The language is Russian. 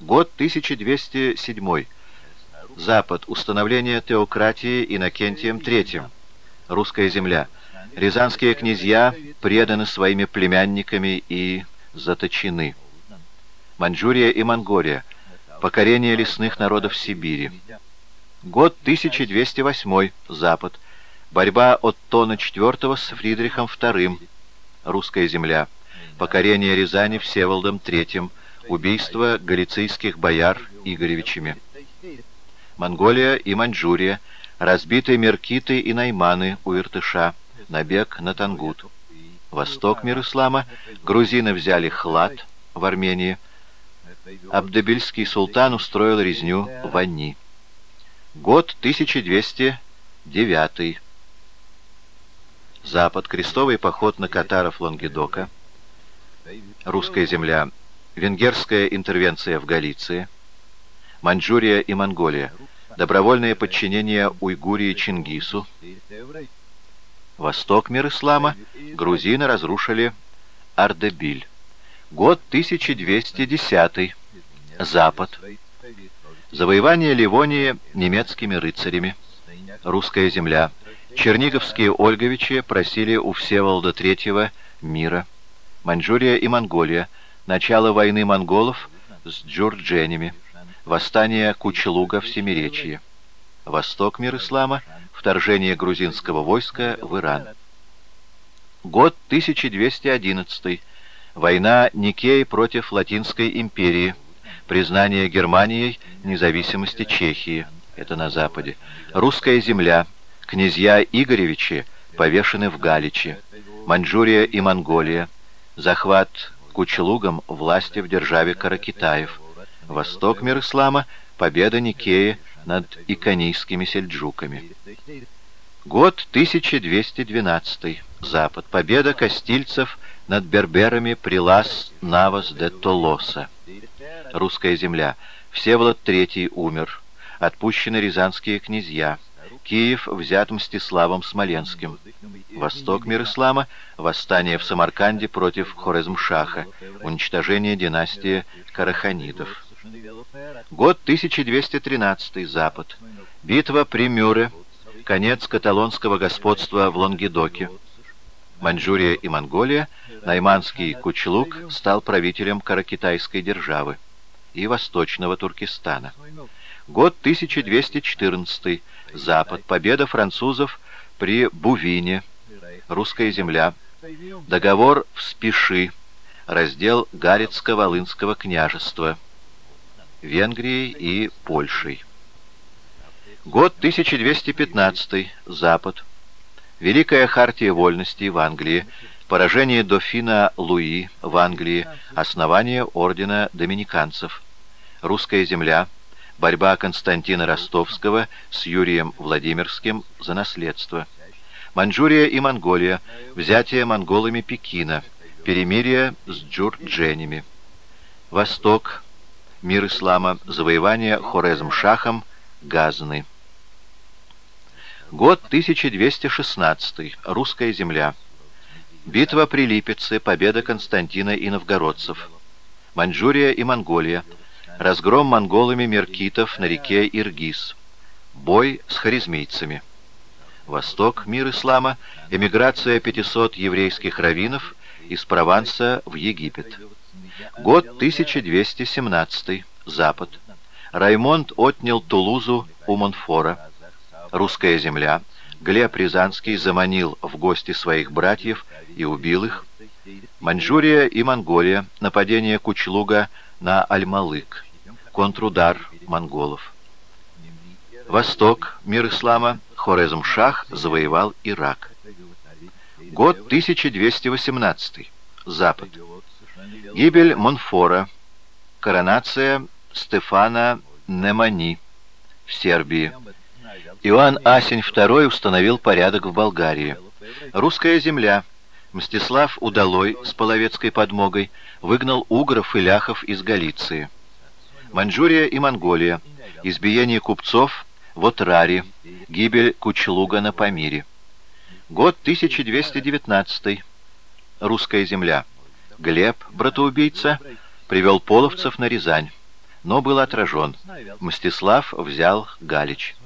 Год 1207. Запад. Установление теократии Иннокентием III. Русская земля. Рязанские князья преданы своими племянниками и заточены. Маньчжурия и Монголия. Покорение лесных народов Сибири. Год 1208. Запад. Борьба Оттона IV с Фридрихом II. Русская земля. Покорение Рязани Всеволодом III. Убийство галицийских бояр Игоревичами. Монголия и Маньчжурия. Разбиты Меркиты и Найманы у Иртыша. Набег на Тангут. Восток мир ислама. Грузины взяли Хлад в Армении. Абдебильский султан устроил резню в Анни. Год 1209. Запад. Крестовый поход на катаров Лонгедока. Русская земля. Венгерская интервенция в Галиции. Маньчжурия и Монголия. Добровольное подчинение Уйгурии Чингису. Восток мир ислама. Грузины разрушили Ардебиль. Год 1210. Запад. Завоевание Ливонии немецкими рыцарями. Русская земля. Черниговские Ольговичи просили у Всеволода III мира. Маньчжурия и Монголия. Начало войны монголов с джурдженями. Восстание Кучелуга в Семиречье. Восток мир ислама. Вторжение грузинского войска в Иран. Год 1211. Война Никеи против Латинской империи. Признание Германией независимости Чехии. Это на западе. Русская земля. Князья Игоревичи повешены в Галиче. Маньчжурия и Монголия. Захват Кучелугом власти в державе Каракитаев. Восток мир ислама. Победа Никеи над иконийскими сельджуками. Год 1212. Запад. Победа кастильцев над берберами при Лас Навас де Толоса. Русская земля. Всеволод III умер. Отпущены рязанские князья. Киев взят Мстиславом Смоленским. Восток мир ислама. Восстание в Самарканде против Хорезмшаха. Уничтожение династии Караханидов. Год 1213. Запад. Битва при Мюре. Конец каталонского господства в Лонгедоке. Маньчжурия и Монголия. Найманский Кучлук стал правителем каракитайской державы и Восточного Туркестана. Год 1214. Запад. Победа французов при Бувине. Русская земля. Договор в Спиши. Раздел Галицко-Волынского княжества. Венгрией и Польшей. Год 1215. Запад. Великая хартия вольностей в Англии. Поражение дофина Луи в Англии. Основание ордена доминиканцев. Русская земля. Борьба Константина Ростовского с Юрием Владимирским за наследство. Маньчжурия и Монголия. Взятие монголами Пекина. Перемирие с джурдженями. Восток. Мир ислама. Завоевание Хорезм-Шахом. Газны. Год 1216. Русская земля. Битва при Липеце. Победа Константина и новгородцев. Маньчжурия и Монголия. Разгром монголами меркитов на реке Иргиз. Бой с харизмийцами. Восток. Мир ислама. Эмиграция 500 еврейских раввинов из Прованса в Египет. Год 1217. Запад. Раймонд отнял Тулузу у Монфора. Русская земля. Глеб Рязанский заманил в гости своих братьев и убил их. Маньчжурия и Монголия. Нападение Кучлуга на Альмалык. Контрудар монголов. Восток. Мир ислама. Хорезм-Шах завоевал Ирак. Год 1218. Запад. Гибель Монфора. Коронация Стефана Немани в Сербии. Иоанн Асень II установил порядок в Болгарии. Русская земля. Мстислав Удалой с половецкой подмогой выгнал угров и ляхов из Галиции. Маньчжурия и Монголия. Избиение купцов в Отраре. Гибель Кучлуга на Памире. Год 1219. Русская земля. Глеб, братоубийца, привел половцев на Рязань. но был отражен. Мстислав взял Галич.